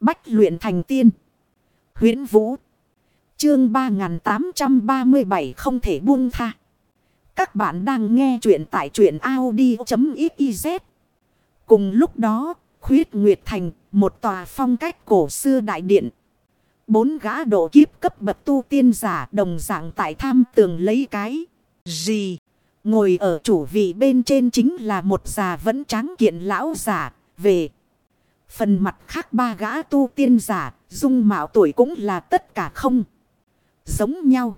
Bách luyện thành tiên. huyễn Vũ. Chương 3837 không thể buông tha. Các bạn đang nghe truyện tại truyện Audi.xyz. Cùng lúc đó, khuyết Nguyệt Thành, một tòa phong cách cổ xưa đại điện. Bốn gã độ kiếp cấp bậc tu tiên giả đồng dạng tại tham tường lấy cái gì. Ngồi ở chủ vị bên trên chính là một già vẫn tráng kiện lão giả về. Phần mặt khác ba gã tu tiên giả, dung mạo tuổi cũng là tất cả không. Giống nhau.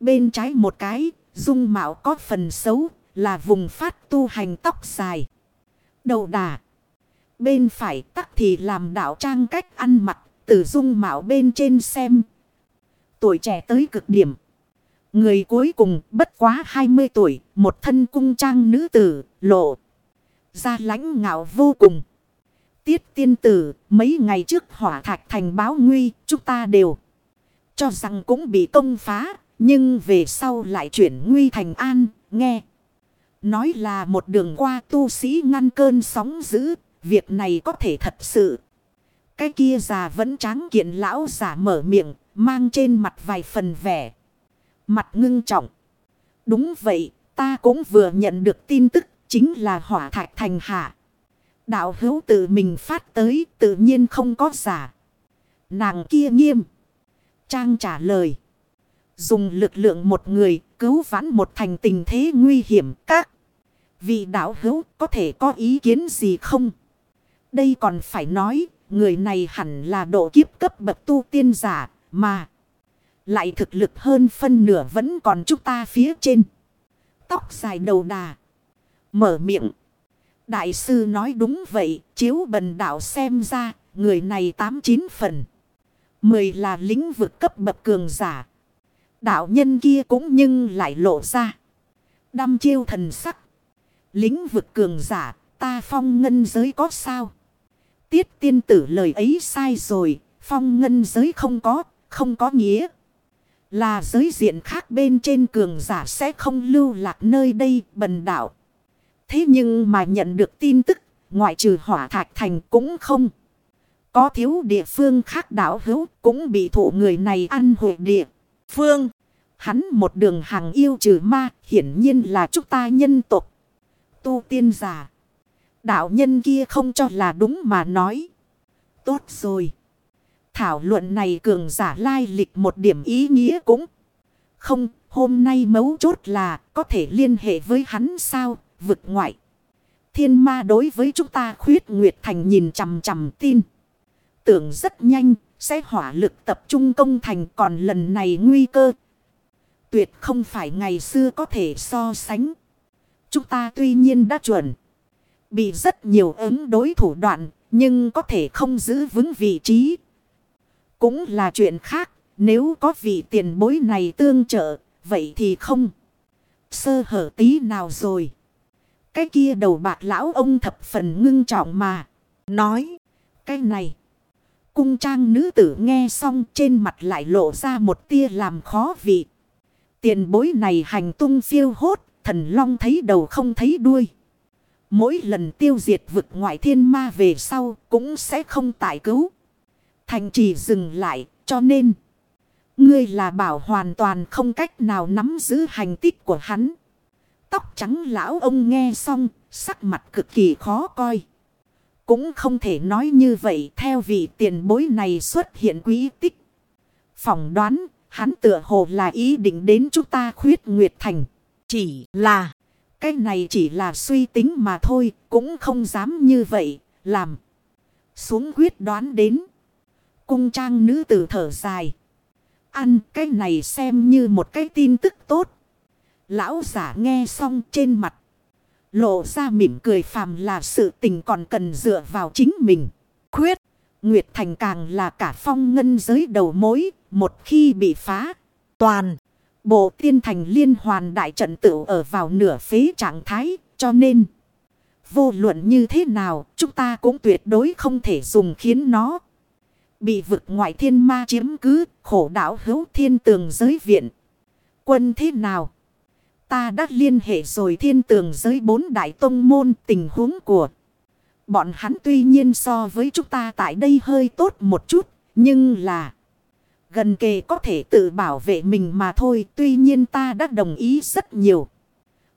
Bên trái một cái, dung mạo có phần xấu, là vùng phát tu hành tóc dài. Đầu đà. Bên phải tắc thì làm đạo trang cách ăn mặc, từ dung mạo bên trên xem. Tuổi trẻ tới cực điểm. Người cuối cùng bất quá 20 tuổi, một thân cung trang nữ tử, lộ. Ra lãnh ngạo vô cùng. Tiết tiên tử, mấy ngày trước hỏa thạch thành báo nguy, chúng ta đều cho rằng cũng bị công phá, nhưng về sau lại chuyển nguy thành an, nghe. Nói là một đường qua tu sĩ ngăn cơn sóng dữ, việc này có thể thật sự. Cái kia già vẫn tráng kiện lão giả mở miệng, mang trên mặt vài phần vẻ. Mặt ngưng trọng. Đúng vậy, ta cũng vừa nhận được tin tức, chính là hỏa thạch thành hạ. Đạo hữu tự mình phát tới, tự nhiên không có giả. Nàng kia nghiêm. Trang trả lời. Dùng lực lượng một người, cứu vãn một thành tình thế nguy hiểm các. Vị đạo hữu, có thể có ý kiến gì không? Đây còn phải nói, người này hẳn là độ kiếp cấp bậc tu tiên giả, mà. Lại thực lực hơn phân nửa vẫn còn chúng ta phía trên. Tóc dài đầu đà. Mở miệng. Đại sư nói đúng vậy, chiếu bần đạo xem ra, người này tám chín phần. Mười là lĩnh vực cấp bậc cường giả. Đạo nhân kia cũng nhưng lại lộ ra. Đăm chiêu thần sắc. Lĩnh vực cường giả, ta phong ngân giới có sao? Tiết tiên tử lời ấy sai rồi, phong ngân giới không có, không có nghĩa. Là giới diện khác bên trên cường giả sẽ không lưu lạc nơi đây bần đạo. Thế nhưng mà nhận được tin tức, ngoại trừ hỏa thạch thành cũng không. Có thiếu địa phương khác đảo hữu cũng bị thụ người này ăn hội địa. Phương, hắn một đường hàng yêu trừ ma, hiển nhiên là chúng ta nhân tục. Tu tiên giả. Đạo nhân kia không cho là đúng mà nói. Tốt rồi. Thảo luận này cường giả lai lịch một điểm ý nghĩa cũng. Không, hôm nay mấu chốt là có thể liên hệ với hắn sao, vực ngoại. Thiên ma đối với chúng ta khuyết Nguyệt Thành nhìn chằm chằm tin. Tưởng rất nhanh, sẽ hỏa lực tập trung công thành còn lần này nguy cơ. Tuyệt không phải ngày xưa có thể so sánh. Chúng ta tuy nhiên đã chuẩn. Bị rất nhiều ứng đối thủ đoạn, nhưng có thể không giữ vững vị trí. Cũng là chuyện khác, nếu có vị tiền bối này tương trợ, vậy thì không. Sơ hở tí nào rồi. Cái kia đầu bạc lão ông thập phần ngưng trọng mà. Nói. Cái này. Cung trang nữ tử nghe xong trên mặt lại lộ ra một tia làm khó vị. Tiền bối này hành tung phiêu hốt. Thần long thấy đầu không thấy đuôi. Mỗi lần tiêu diệt vực ngoại thiên ma về sau cũng sẽ không tải cứu. Thành trì dừng lại, cho nên. Ngươi là bảo hoàn toàn không cách nào nắm giữ hành tích của hắn. Tóc trắng lão ông nghe xong, sắc mặt cực kỳ khó coi. Cũng không thể nói như vậy theo vị tiền bối này xuất hiện quý tích. Phỏng đoán, hắn tựa hồ là ý định đến chúng ta khuyết nguyệt thành. Chỉ là, cái này chỉ là suy tính mà thôi, cũng không dám như vậy, làm. Xuống quyết đoán đến. Cung trang nữ tử thở dài. Ăn cái này xem như một cái tin tức tốt. Lão giả nghe xong trên mặt. Lộ ra mỉm cười phàm là sự tình còn cần dựa vào chính mình. Khuyết. Nguyệt Thành càng là cả phong ngân giới đầu mối. Một khi bị phá. Toàn. Bộ tiên thành liên hoàn đại trận tự ở vào nửa phế trạng thái. Cho nên. Vô luận như thế nào. Chúng ta cũng tuyệt đối không thể dùng khiến nó. Bị vực ngoại thiên ma chiếm cứ. Khổ đảo hữu thiên tường giới viện. Quân thế nào? Ta đã liên hệ rồi thiên tường giới bốn đại tông môn tình huống của Bọn hắn tuy nhiên so với chúng ta tại đây hơi tốt một chút. Nhưng là gần kề có thể tự bảo vệ mình mà thôi. Tuy nhiên ta đã đồng ý rất nhiều.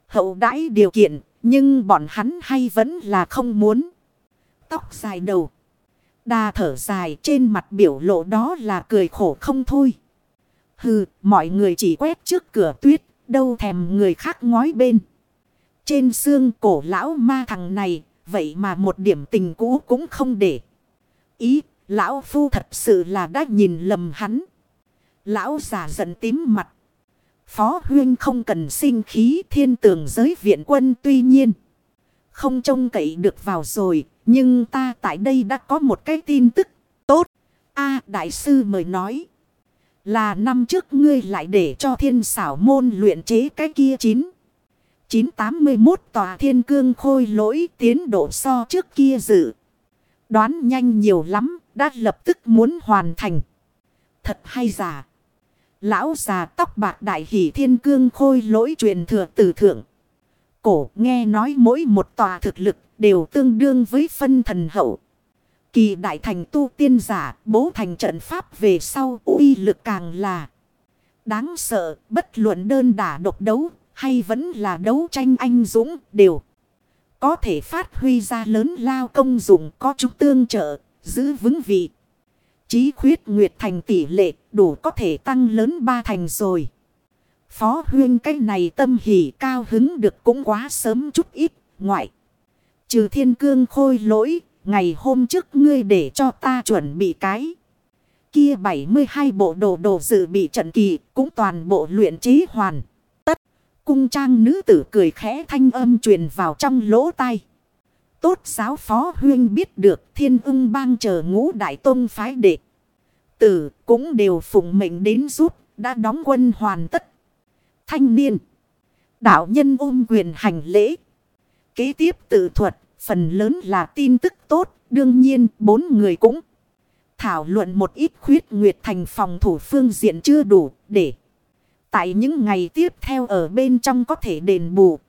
Hậu đãi điều kiện. Nhưng bọn hắn hay vẫn là không muốn. Tóc dài đầu. Đà thở dài trên mặt biểu lộ đó là cười khổ không thôi. Hừ, mọi người chỉ quét trước cửa tuyết, đâu thèm người khác ngói bên. Trên xương cổ lão ma thằng này, vậy mà một điểm tình cũ cũng không để. Ý, lão phu thật sự là đã nhìn lầm hắn. Lão già giận tím mặt. Phó huyên không cần sinh khí thiên tường giới viện quân tuy nhiên. Không trông cậy được vào rồi, nhưng ta tại đây đã có một cái tin tức tốt. a đại sư mời nói. Là năm trước ngươi lại để cho thiên xảo môn luyện chế cái kia chín. 981 tòa thiên cương khôi lỗi tiến độ so trước kia dự. Đoán nhanh nhiều lắm, đã lập tức muốn hoàn thành. Thật hay giả. Lão già tóc bạc đại hỷ thiên cương khôi lỗi truyền thừa tử thượng. Cổ nghe nói mỗi một tòa thực lực đều tương đương với phân thần hậu. Kỳ đại thành tu tiên giả bố thành trận pháp về sau uy lực càng là đáng sợ bất luận đơn đả độc đấu hay vẫn là đấu tranh anh dũng đều có thể phát huy ra lớn lao công dụng có chúng tương trợ giữ vững vị. Chí khuyết nguyệt thành tỷ lệ đủ có thể tăng lớn ba thành rồi. Phó huyên cái này tâm hỉ cao hứng được cũng quá sớm chút ít ngoại. Trừ thiên cương khôi lỗi, ngày hôm trước ngươi để cho ta chuẩn bị cái. Kia 72 bộ đồ đồ dự bị trận kỳ, cũng toàn bộ luyện trí hoàn. Tất, cung trang nữ tử cười khẽ thanh âm truyền vào trong lỗ tai. Tốt giáo phó huyên biết được thiên ưng bang chờ ngũ đại tôn phái đệ. Tử cũng đều phụng mệnh đến giúp, đã đóng quân hoàn tất. Thanh niên, đạo nhân ôm quyền hành lễ. Kế tiếp tự thuật phần lớn là tin tức tốt, đương nhiên bốn người cũng thảo luận một ít khuyết nguyệt thành phòng thủ phương diện chưa đủ để tại những ngày tiếp theo ở bên trong có thể đền bù.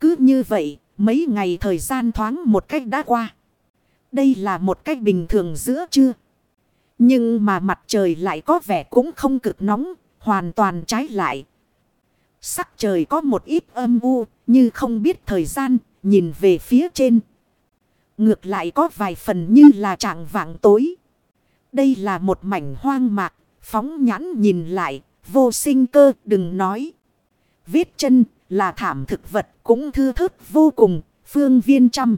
Cứ như vậy, mấy ngày thời gian thoáng một cách đã qua. Đây là một cách bình thường giữa chưa? Nhưng mà mặt trời lại có vẻ cũng không cực nóng, hoàn toàn trái lại. Sắc trời có một ít âm u, như không biết thời gian, nhìn về phía trên. Ngược lại có vài phần như là trạng vạng tối. Đây là một mảnh hoang mạc, phóng nhãn nhìn lại, vô sinh cơ đừng nói. Vết chân là thảm thực vật cũng thư thức vô cùng, phương viên trăm.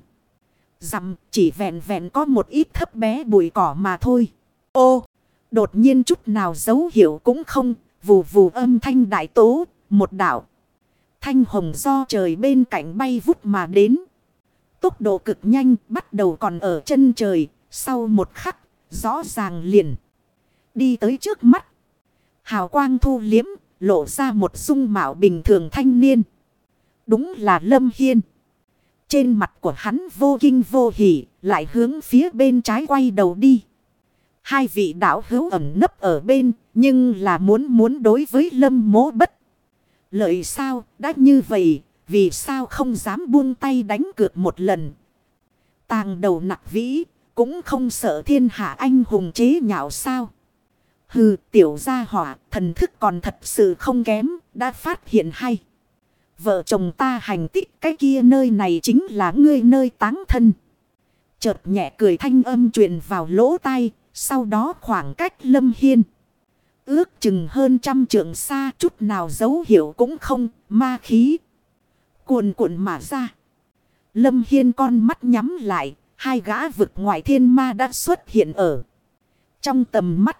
Dặm chỉ vẹn vẹn có một ít thấp bé bụi cỏ mà thôi. Ô, đột nhiên chút nào dấu hiệu cũng không, vù vù âm thanh đại tố, một đảo. Thanh hồng do trời bên cạnh bay vút mà đến. Tốc độ cực nhanh, bắt đầu còn ở chân trời. Sau một khắc, rõ ràng liền. Đi tới trước mắt. Hào quang thu liếm, lộ ra một dung mạo bình thường thanh niên. Đúng là Lâm Hiên. Trên mặt của hắn vô kinh vô hỉ, lại hướng phía bên trái quay đầu đi. Hai vị đạo hữu ẩn nấp ở bên, nhưng là muốn muốn đối với Lâm mố bất Lợi sao đã như vậy vì sao không dám buông tay đánh cược một lần. Tàng đầu nặc vĩ cũng không sợ thiên hạ anh hùng chế nhạo sao. Hừ tiểu gia hỏa thần thức còn thật sự không kém đã phát hiện hay. Vợ chồng ta hành tích cái kia nơi này chính là ngươi nơi táng thân. Chợt nhẹ cười thanh âm truyền vào lỗ tai, sau đó khoảng cách lâm hiên. Ước chừng hơn trăm trượng xa chút nào dấu hiệu cũng không, ma khí. Cuồn cuộn mà ra. Lâm Hiên con mắt nhắm lại, hai gã vực ngoại thiên ma đã xuất hiện ở. Trong tầm mắt,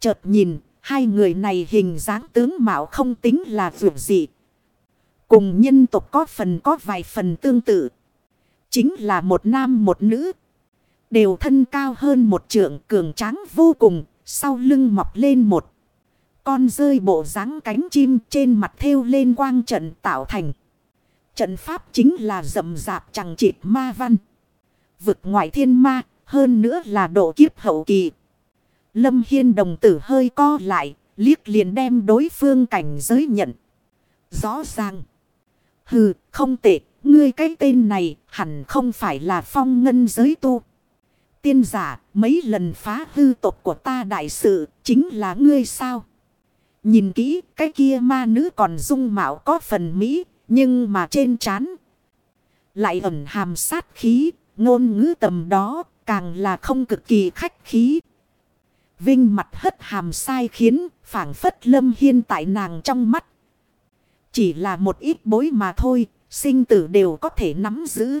chợt nhìn, hai người này hình dáng tướng mạo không tính là vượt dị. Cùng nhân tộc có phần có vài phần tương tự. Chính là một nam một nữ. Đều thân cao hơn một trượng cường tráng vô cùng, sau lưng mọc lên một con rơi bộ dáng cánh chim trên mặt thêu lên quang trận tạo thành. Trận pháp chính là rậm rạp chẳng chịt ma văn. Vực ngoại thiên ma, hơn nữa là độ kiếp hậu kỳ. Lâm Hiên đồng tử hơi co lại, liếc liền đem đối phương cảnh giới nhận. Rõ ràng. Hừ, không tệ, ngươi cái tên này hẳn không phải là phong ngân giới tu. Tiên giả, mấy lần phá hư tộc của ta đại sự, chính là ngươi sao? Nhìn kỹ, cái kia ma nữ còn dung mạo có phần mỹ, nhưng mà trên trán lại ẩn hàm sát khí, ngôn ngữ tầm đó, càng là không cực kỳ khách khí. Vinh mặt hất hàm sai khiến, phảng phất lâm hiên tại nàng trong mắt. Chỉ là một ít bối mà thôi, sinh tử đều có thể nắm giữ.